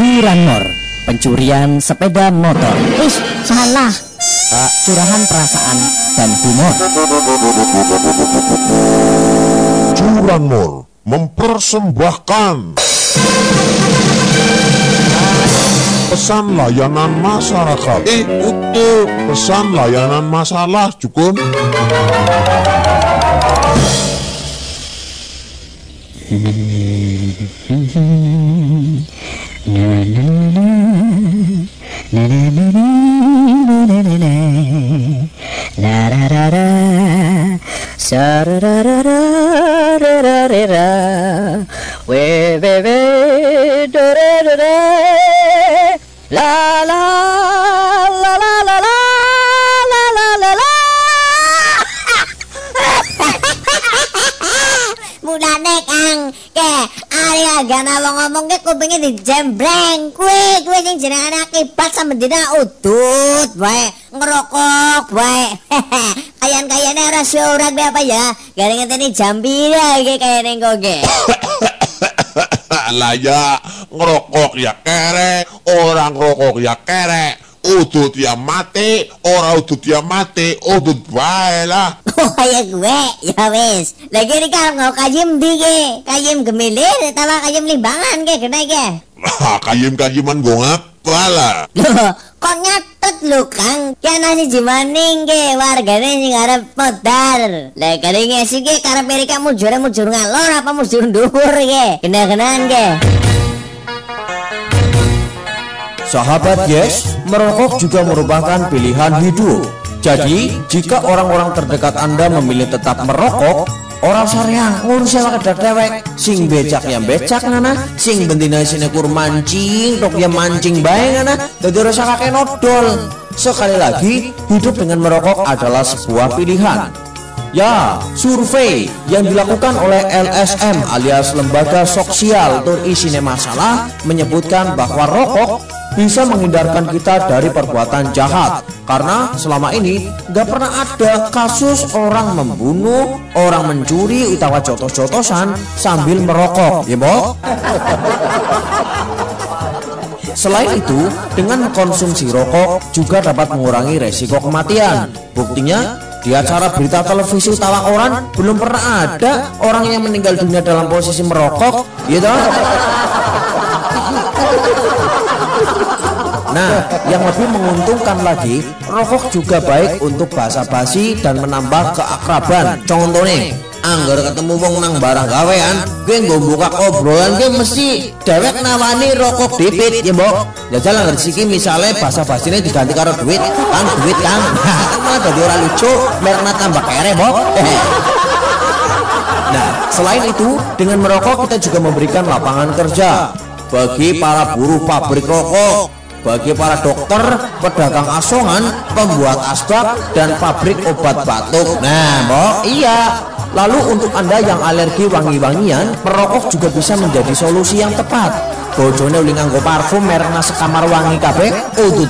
Curanmor, pencurian sepeda motor. Ih, salah. Uh, curahan perasaan dan humor. Curanmor mempersembahkan pesan layanan masyarakat. Eh, utuh. Pesan layanan masalah, Jukun. la la ngomong ke kupinge dijembreng. Kuwi kuwi sing jenengane akibat samedina udut wae, ngerokok wae. Kayan-kayane ora syurat be apa ya? Gara ngeteni jambira iki kayane kok ge. lah ya ngerokok ya kerek orang ngerokok ya kerek udut ya mati orang udut ya mati udut bae lah Oh ya gue, ya wis. Lagi ini kan ngau kayim di ge, kayim gemilir, tawa kayim limbangan ge, kena ge. lah kayim kayiman gue ngapa lah Loh, kok nyatet lu Kang? Ya nasi jimaning ge, wargane sing arep modal. Lah kene ngesi ge karep mereka mujur mujur ngalor apa mujur dhuwur ge. Kena-kenaan ge. Sahabat Yes, merokok juga merupakan pilihan hidup. Jadi, jika orang-orang terdekat Anda memilih tetap merokok, orang sareang ngurus sama kedar dewek sing becak ya becak nana sing bentina sini kur mancing tok ya mancing bae nana dadi rasa kakek nodol sekali lagi hidup dengan merokok adalah sebuah pilihan Ya, survei yang dilakukan oleh LSM alias Lembaga Sosial Tur Isine Masalah menyebutkan bahwa rokok bisa menghindarkan kita dari perbuatan jahat karena selama ini nggak pernah ada kasus orang membunuh, orang mencuri utawa jotos-jotosan sambil merokok, ya Mbok? Selain itu, dengan mengkonsumsi rokok juga dapat mengurangi resiko kematian. Buktinya, di acara berita televisi utawa orang belum pernah ada orang yang meninggal dunia dalam posisi merokok, gitu. Nah, yang lebih menguntungkan lagi, rokok juga baik untuk basa-basi dan menambah keakraban. Contohnya, anggar ketemu wong nang barang gawean, gue nggak buka obrolan, gue mesti dewek nawani rokok dipit, ya mbok. Jajal anggar siki misalnya basa-basinya diganti karo duit, kan duit kan, kan malah jadi orang lucu, merna tambah kere, mbok. Nah, selain itu, dengan merokok kita juga memberikan lapangan kerja bagi para buruh pabrik rokok, bagi para dokter, pedagang asongan, pembuat asbak, dan pabrik obat batuk. Nah, mbok, iya. Lalu untuk Anda yang alergi wangi-wangian, merokok juga bisa menjadi solusi yang tepat. Bojone uli nganggo parfum merek sekamar wangi kabeh,